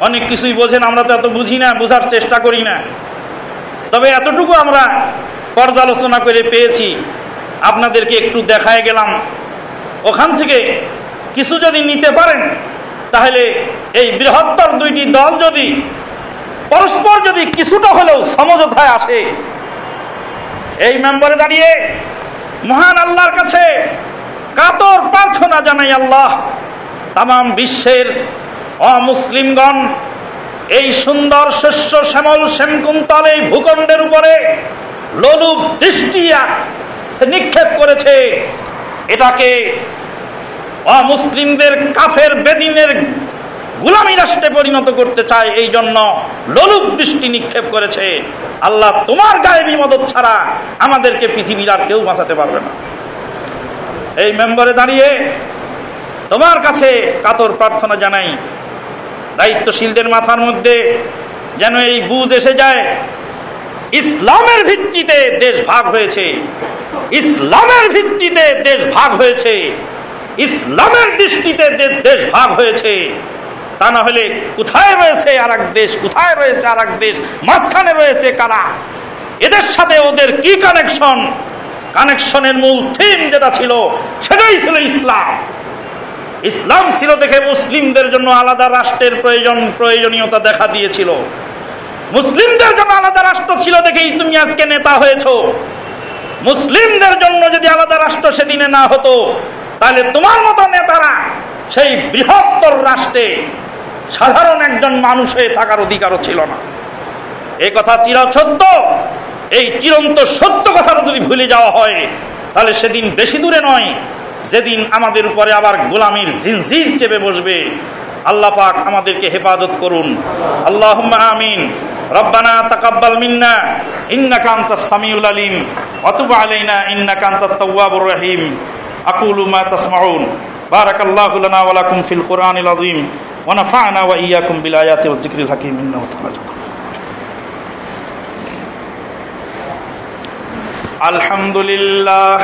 অনেক কিছুই বোঝেন, আমরা তো এত বুঝি না, বোঝার চেষ্টা করি না। তবে এতটুকু আমরা পর্যালোচনা করে পেয়েছি। আপনাদেরকে একটু দেখায় গেলাম। ওখান থেকে কিছু যদি নিতে পারেন, তাহলে এই বৃহত্তর দুইটি দল যদি পরস্পর যদি কিছুটা হলেও সমঝোতায় আসে, এই মেম্বারে দাঁড়িয়ে মহান আল্লাহর কাছে কাতর প্রার্থনা জানাই আল্লাহ তাম বিশ্বের অমুসলিমগণ এই সুন্দর শস্য শ্যামল শ্যামকুন্তল এই ভূখণ্ডের উপরে লোলুপ দৃষ্টি নিক্ষেপ করেছে। এটাকে অমুসলিমদের কাফের বেদিনের গুলামী রাষ্ট্রে পরিণত করতে চায়, এই জন্য লোলুপ দৃষ্টি নিক্ষেপ করেছে। আল্লাহ তোমার গায়ে বিমদত ছাড়া আমাদেরকে পৃথিবীর আর কেউ বাঁচাতে পারবে না। এই মেম্বারে দাঁড়িয়ে তোমার কাছে কাতর প্রার্থনা জানাই। দায়িত্বশীলদের মাথার মধ্যে যেন এই বুঝ এসে যায়, ইসলামের ভিত্তিতে দেশ ভাগ হয়েছে। ইসলামের ভিত্তিতে দেশ ভাগ হয়েছে। ইসলামের দৃষ্টিতে যে দেশ ভাগ হয়েছে, তা না হলে কোথায় রয়েছে আর দেশ, কোথায় রয়েছে আর দেশ, মাঝখানে রয়েছে কারা? এদের সাথে ওদের কি কানেকশন কানেকশনের মূল থিম যেটা ছিল, সেটাই ছিল ইসলাম। ইসলাম ছিল দেখে মুসলিমদের জন্য আলাদা রাষ্ট্রের প্রয়োজন, প্রয়োজনীয়তা দেখা দিয়েছিল। মুসলিমদের জন্য আলাদা রাষ্ট্র ছিল দেখেই তুমি আজকে নেতা হয়েছ। মুসলিমদের জন্য যদি আলাদা রাষ্ট্র সেদিনে না হতো তাহলে তোমার মতো নেতারা সেই বৃহত্তর রাষ্ট্রে সাধারণ একজন মানুষ হয়ে থাকার অধিকারও ছিল না। এই কথা চির সত্য। এই চিরন্ত সত্য কথাটা যদি ভুলে যাওয়া হয়, তাহলে সেদিন বেশি দূরে নয়, যেদিন আমাদের উপরে আবার গোলামির জিনজির চেপে বসবে। আল্লাহ পাক আমাদেরকে হেফাজত করুন। আল্লাহ আমিন। রব্বানা তাকাব্বাল মিন্না। ইন্নাকা আনতাস সামিউল আলিম। ওয়া আলাইনা, ইন্নাকা আনতাত তাওয়াবুর রহিম। أقول ما تسمعون. بارك الله لنا ولكم في القرآن العظيم. ونفعنا وإياكم بالآيات والذكر الحكيم. إنه تعالى الحمد لله.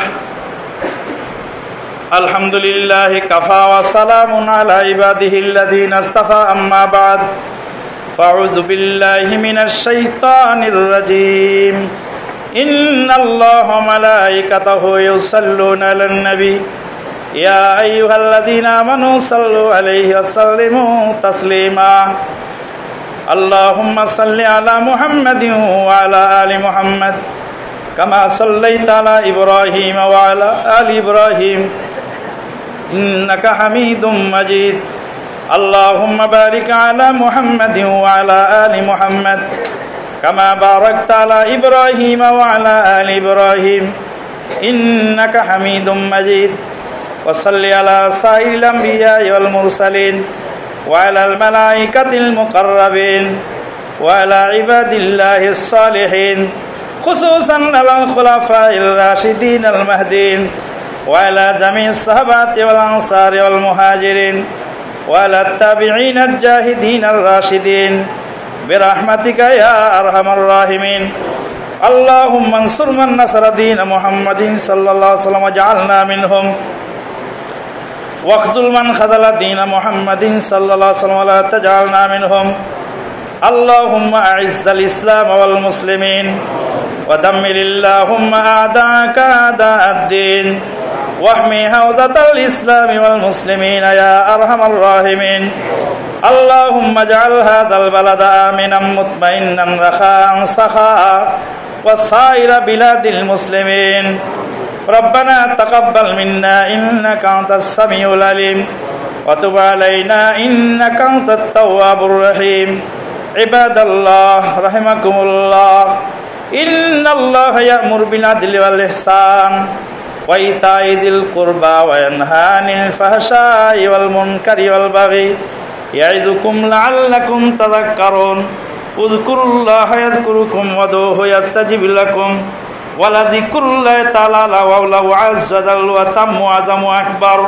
الحمد لله كفى وسلام على عباده الذين اصطفى. أما بعد فأعوذ بالله من الشيطان الرجيم. إن الله ملائكته يصلون على النبي يا أيها الذين آمنوا صلوا عليه وسلموا تسليما اللهم صل على محمد وعلى آل محمد كما صليت على إبراهيم وعلى آل إبراهيم إنك حميد مجيد اللهم بارك على محمد وعلى آل محمد كما باركت على إبراهيم وعلى آل إبراهيم إنك حميد مجيد وصل على سائر الأنبياء والمرسلين وعلى الملائكة المقربين وعلى عباد الله الصالحين خصوصا على الخلفاء الراشدين المهدين وعلى جميع الصحابة والأنصار والمهاجرين وعلى التابعين الجاهدين الراشدين برحمتك يا أرحم الراحمين اللهم انصر من نصر دين محمد صلى الله عليه وسلم وجعلنا منهم واخذل من خذل دين محمد صلى الله عليه وسلم ولا تجعلنا منهم اللهم أعز الإسلام والمسلمين ودمر اللهم أعداءك أعداء الدين واحمي حوزة الإسلام والمسلمين يا أرحم الراحمين. اللهم اجعل هذا البلد آمنا مطمئنا رخاء سخاء وسائر بلاد المسلمين. ربنا تقبل منا إنك أنت السميع العليم. وتب علينا إنك أنت التواب الرحيم. عباد الله رحمكم الله. إن الله يأمر بالعدل والإحسان. وإيتاء ذي القربى وينهى عن الفحشاء والمنكر والبغي يعظكم لعلكم تذكرون اذكروا الله يذكركم ودوه يستجب لكم ولذكر الله تعالى ولو عز وجل وتم وعظم أكبر